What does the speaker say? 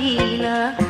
paham